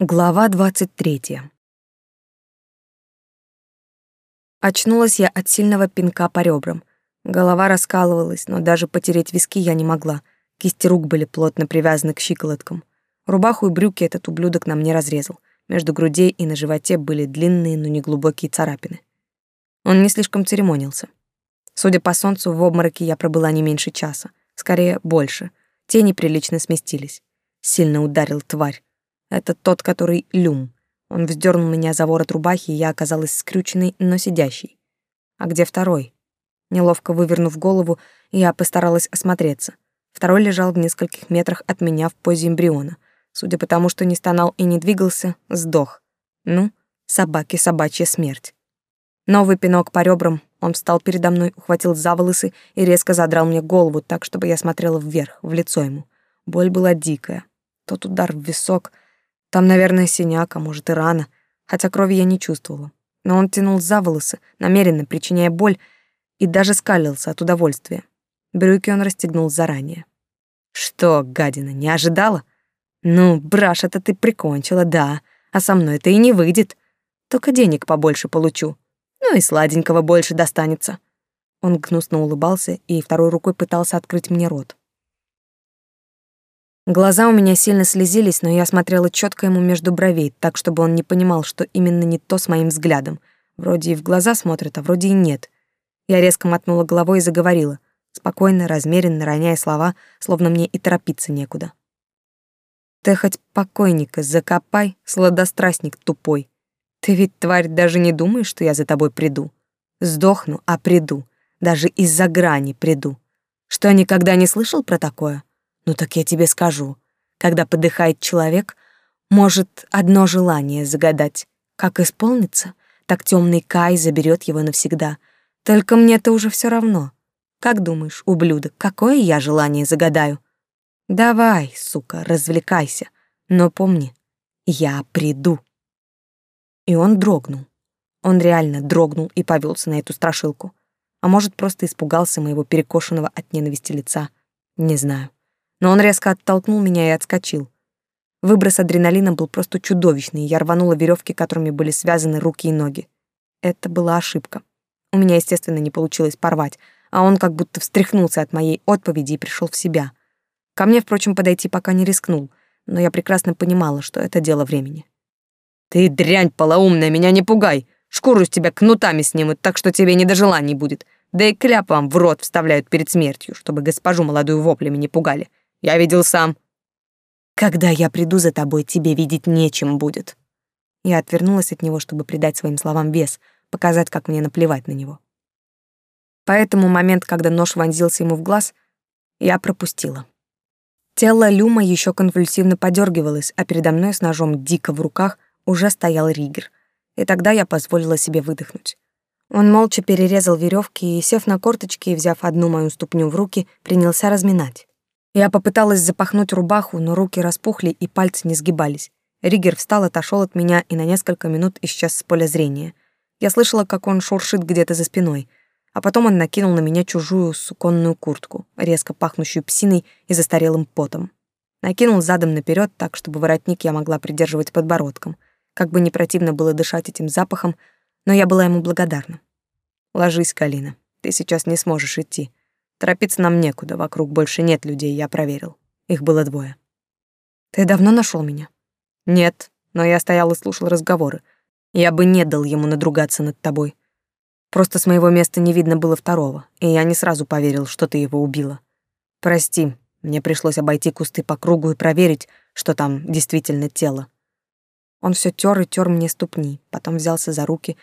Глава двадцать третья. Очнулась я от сильного пинка по ребрам. Голова раскалывалась, но даже потереть виски я не могла. Кисти рук были плотно привязаны к щиколоткам. Рубаху и брюки этот ублюдок на мне разрезал. Между грудей и на животе были длинные, но не глубокие царапины. Он не слишком церемонился. Судя по солнцу, в обмороке я пробыла не меньше часа. Скорее, больше. Тени прилично сместились. Сильно ударил тварь это тот, который Люм. Он вздернул меня за ворот рубахи, и я оказалась скрюченной, но сидящей. А где второй? Неловко вывернув голову, я постаралась осмотреться. Второй лежал в нескольких метрах от меня в позе эмбриона. Судя по тому, что не стонал и не двигался, сдох. Ну, собаки собачья смерть. Новый пинок по ребрам, он встал передо мной, ухватил за волосы и резко задрал мне голову так, чтобы я смотрела вверх, в лицо ему. Боль была дикая. Тот удар в висок — там, наверное, синяк, а может и рана, хотя крови я не чувствовала. Но он тянул за волосы, намеренно причиняя боль, и даже скалился от удовольствия. Брюки он расстегнул заранее. «Что, гадина, не ожидала? Ну, браш, это ты прикончила, да, а со мной это и не выйдет. Только денег побольше получу. Ну и сладенького больше достанется». Он гнусно улыбался и второй рукой пытался открыть мне рот. Глаза у меня сильно слезились, но я смотрела четко ему между бровей, так чтобы он не понимал, что именно не то с моим взглядом. Вроде и в глаза смотрит, а вроде и нет. Я резко мотнула головой и заговорила, спокойно, размеренно роняя слова, словно мне и торопиться некуда. Ты хоть покойника закопай, сладострастник тупой. Ты ведь, тварь, даже не думаешь, что я за тобой приду. Сдохну, а приду. Даже из-за грани приду. Что, никогда не слышал про такое? Ну так я тебе скажу. Когда подыхает человек, может одно желание загадать. Как исполнится, так темный Кай заберет его навсегда. Только мне-то уже все равно. Как думаешь, ублюдок, какое я желание загадаю? Давай, сука, развлекайся. Но помни, я приду. И он дрогнул. Он реально дрогнул и повелся на эту страшилку. А может, просто испугался моего перекошенного от ненависти лица. Не знаю но он резко оттолкнул меня и отскочил. Выброс адреналина был просто чудовищный, я рванула веревки, которыми были связаны руки и ноги. Это была ошибка. У меня, естественно, не получилось порвать, а он как будто встряхнулся от моей отповеди и пришел в себя. Ко мне, впрочем, подойти пока не рискнул, но я прекрасно понимала, что это дело времени. «Ты дрянь полоумная, меня не пугай! Шкуру с тебя кнутами снимут, так что тебе не до желаний будет. Да и кляп вам в рот вставляют перед смертью, чтобы госпожу молодую воплями не пугали. Я видел сам. Когда я приду за тобой, тебе видеть нечем будет. Я отвернулась от него, чтобы придать своим словам вес, показать, как мне наплевать на него. Поэтому момент, когда нож вонзился ему в глаз, я пропустила. Тело Люма еще конвульсивно подергивалось, а передо мной с ножом дико в руках уже стоял Ригер. И тогда я позволила себе выдохнуть. Он молча перерезал веревки и, сев на корточки и взяв одну мою ступню в руки, принялся разминать. Я попыталась запахнуть рубаху, но руки распухли и пальцы не сгибались. Ригер встал, отошел от меня и на несколько минут исчез с поля зрения. Я слышала, как он шуршит где-то за спиной, а потом он накинул на меня чужую суконную куртку, резко пахнущую псиной и застарелым потом. Накинул задом наперед, так, чтобы воротник я могла придерживать подбородком. Как бы не противно было дышать этим запахом, но я была ему благодарна. «Ложись, Калина, ты сейчас не сможешь идти. Торопиться нам некуда, вокруг больше нет людей, я проверил. Их было двое. Ты давно нашел меня? Нет, но я стоял и слушал разговоры. Я бы не дал ему надругаться над тобой. Просто с моего места не видно было второго, и я не сразу поверил, что ты его убила. Прости, мне пришлось обойти кусты по кругу и проверить, что там действительно тело. Он все тер и тер мне ступни, потом взялся за руки,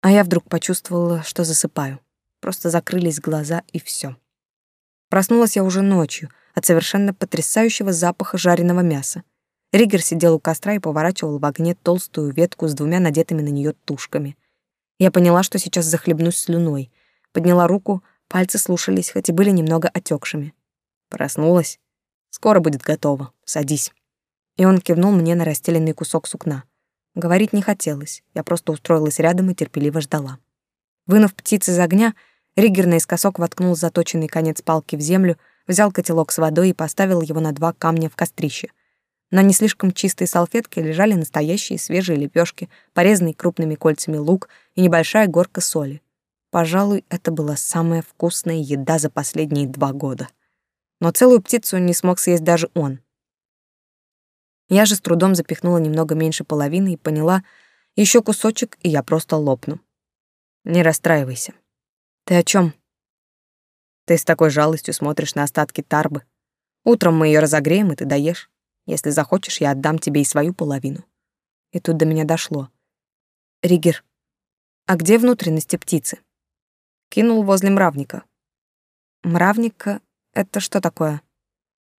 а я вдруг почувствовала, что засыпаю. Просто закрылись глаза и все. Проснулась я уже ночью от совершенно потрясающего запаха жареного мяса. Ригер сидел у костра и поворачивал в огне толстую ветку с двумя надетыми на нее тушками. Я поняла, что сейчас захлебнусь слюной. Подняла руку, пальцы слушались, хоть и были немного отекшими. Проснулась. Скоро будет готово. Садись. И он кивнул мне на расстеленный кусок сукна. Говорить не хотелось. Я просто устроилась рядом и терпеливо ждала. Вынув птиц из огня, Риггер наискосок воткнул заточенный конец палки в землю, взял котелок с водой и поставил его на два камня в кострище. На не слишком чистой салфетке лежали настоящие свежие лепешки, порезанный крупными кольцами лук и небольшая горка соли. Пожалуй, это была самая вкусная еда за последние два года. Но целую птицу не смог съесть даже он. Я же с трудом запихнула немного меньше половины и поняла, еще кусочек, и я просто лопну. Не расстраивайся. Ты о чем? Ты с такой жалостью смотришь на остатки тарбы. Утром мы ее разогреем, и ты доешь. Если захочешь, я отдам тебе и свою половину. И тут до меня дошло. Ригер, а где внутренности птицы? Кинул возле мравника. Мравника — это что такое?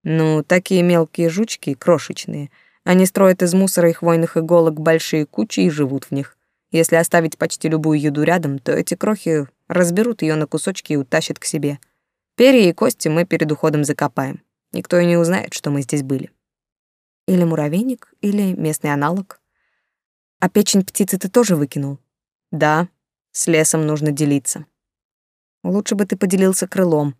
Ну, такие мелкие жучки, крошечные. Они строят из мусора и хвойных иголок большие кучи и живут в них. Если оставить почти любую еду рядом, то эти крохи разберут ее на кусочки и утащат к себе. Перья и кости мы перед уходом закопаем. Никто и не узнает, что мы здесь были. Или муравейник, или местный аналог. А печень птицы ты тоже выкинул? Да, с лесом нужно делиться. Лучше бы ты поделился крылом.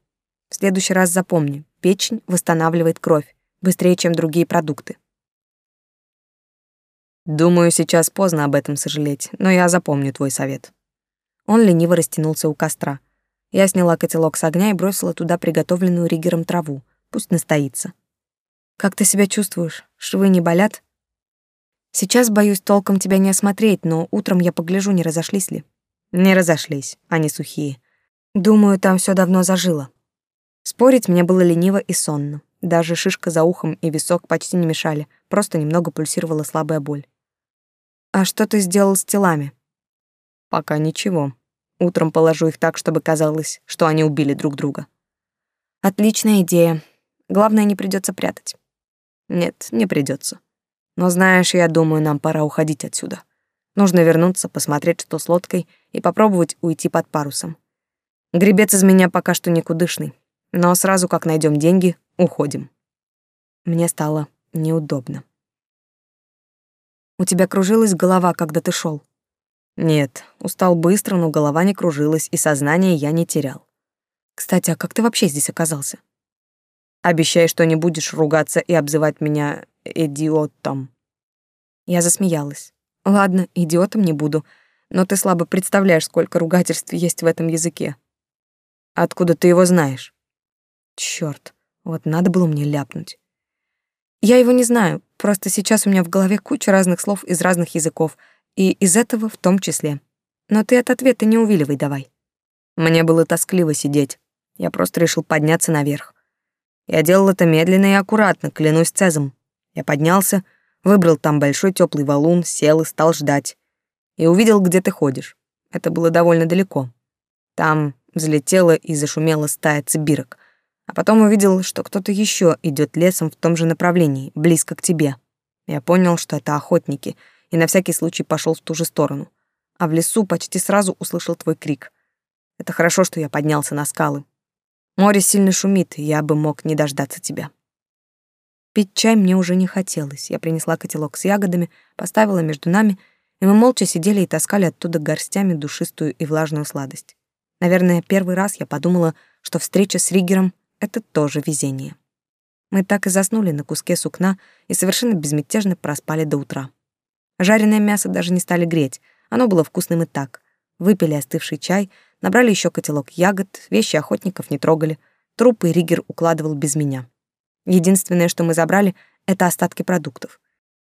В следующий раз запомни, печень восстанавливает кровь быстрее, чем другие продукты. Думаю, сейчас поздно об этом сожалеть, но я запомню твой совет. Он лениво растянулся у костра. Я сняла котелок с огня и бросила туда приготовленную ригером траву. Пусть настоится. Как ты себя чувствуешь? Швы не болят? Сейчас боюсь толком тебя не осмотреть, но утром я погляжу, не разошлись ли. Не разошлись, они сухие. Думаю, там все давно зажило. Спорить мне было лениво и сонно. Даже шишка за ухом и висок почти не мешали, просто немного пульсировала слабая боль. «А что ты сделал с телами?» «Пока ничего. Утром положу их так, чтобы казалось, что они убили друг друга». «Отличная идея. Главное, не придется прятать». Нет, не придется. Но знаешь, я думаю, нам пора уходить отсюда. Нужно вернуться, посмотреть, что с лодкой, и попробовать уйти под парусом. Гребец из меня пока что никудышный, но сразу как найдем деньги, уходим. Мне стало неудобно. У тебя кружилась голова, когда ты шел? Нет, устал быстро, но голова не кружилась, и сознание я не терял. Кстати, а как ты вообще здесь оказался? Обещай, что не будешь ругаться и обзывать меня идиотом. Я засмеялась. Ладно, идиотом не буду, но ты слабо представляешь, сколько ругательств есть в этом языке. Откуда ты его знаешь? Чёрт, вот надо было мне ляпнуть. Я его не знаю, просто сейчас у меня в голове куча разных слов из разных языков, и из этого в том числе. Но ты от ответа не увиливай давай. Мне было тоскливо сидеть. Я просто решил подняться наверх. Я делал это медленно и аккуратно, клянусь цезом. Я поднялся, выбрал там большой теплый валун, сел и стал ждать. И увидел, где ты ходишь. Это было довольно далеко. Там взлетела и зашумела стая цибирок. А потом увидел, что кто-то еще идет лесом в том же направлении, близко к тебе. Я понял, что это охотники, и на всякий случай пошел в ту же сторону. А в лесу почти сразу услышал твой крик. Это хорошо, что я поднялся на скалы. Море сильно шумит, я бы мог не дождаться тебя. Пить чай мне уже не хотелось. Я принесла котелок с ягодами, поставила между нами, и мы молча сидели и таскали оттуда горстями душистую и влажную сладость. Наверное, первый раз я подумала, что встреча с Ригером — это тоже везение. Мы так и заснули на куске сукна и совершенно безмятежно проспали до утра. Жареное мясо даже не стали греть, оно было вкусным и так. Выпили остывший чай — Набрали еще котелок ягод, вещи охотников не трогали. Трупы Ригер укладывал без меня. Единственное, что мы забрали, это остатки продуктов.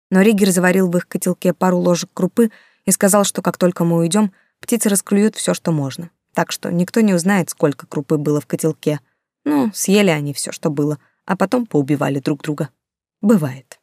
Но Ригер заварил в их котелке пару ложек крупы и сказал, что как только мы уйдем, птицы расклюют все, что можно. Так что никто не узнает, сколько крупы было в котелке. Ну, съели они все, что было, а потом поубивали друг друга. Бывает.